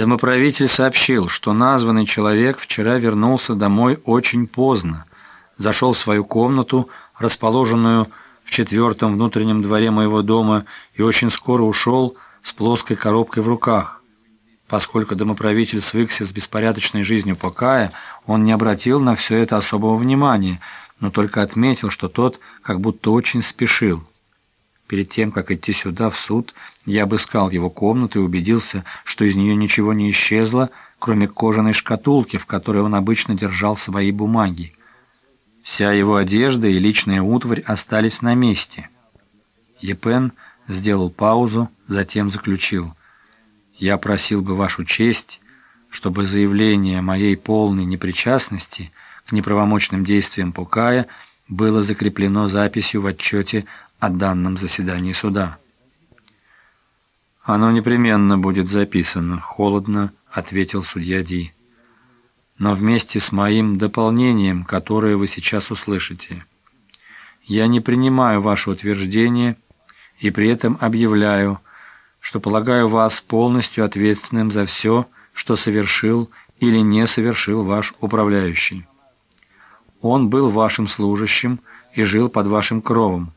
Домоправитель сообщил, что названный человек вчера вернулся домой очень поздно, зашел в свою комнату, расположенную в четвертом внутреннем дворе моего дома, и очень скоро ушел с плоской коробкой в руках. Поскольку домоправитель свыкся с беспорядочной жизнью Покая, он не обратил на все это особого внимания, но только отметил, что тот как будто очень спешил. Перед тем, как идти сюда, в суд, я обыскал его комнату и убедился, что из нее ничего не исчезло, кроме кожаной шкатулки, в которой он обычно держал свои бумаги. Вся его одежда и личная утварь остались на месте. Епен сделал паузу, затем заключил. «Я просил бы вашу честь, чтобы заявление моей полной непричастности к неправомочным действиям Пукая было закреплено записью в отчете о данном заседании суда. «Оно непременно будет записано», — холодно ответил судья Ди. «Но вместе с моим дополнением, которое вы сейчас услышите. Я не принимаю ваше утверждение и при этом объявляю, что полагаю вас полностью ответственным за все, что совершил или не совершил ваш управляющий. Он был вашим служащим и жил под вашим кровом.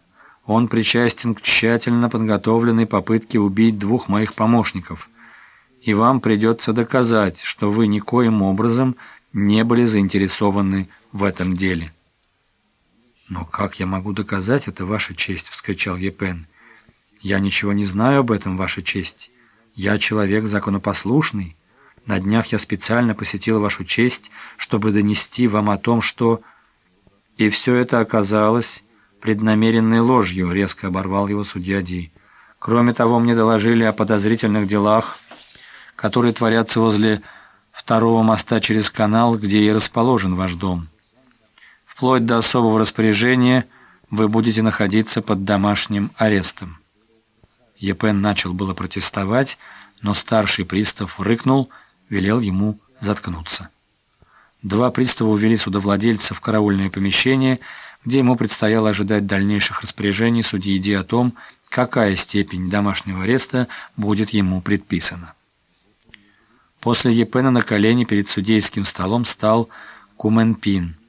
Он причастен к тщательно подготовленной попытке убить двух моих помощников, и вам придется доказать, что вы никоим образом не были заинтересованы в этом деле». «Но как я могу доказать это, Ваша честь?» — вскричал Епен. «Я ничего не знаю об этом, Ваша честь. Я человек законопослушный. На днях я специально посетил Вашу честь, чтобы донести вам о том, что...» И все это оказалось преднамеренной ложью, резко оборвал его судья Ди. Кроме того, мне доложили о подозрительных делах, которые творятся возле второго моста через канал, где и расположен ваш дом. Вплоть до особого распоряжения вы будете находиться под домашним арестом. Епен начал было протестовать, но старший пристав рыкнул, велел ему заткнуться. Два пристава увели судовладельца в караульное помещение, где ему предстояло ожидать дальнейших распоряжений судьи Ди о том, какая степень домашнего ареста будет ему предписана. После Епена на колени перед судейским столом стал Куменпин –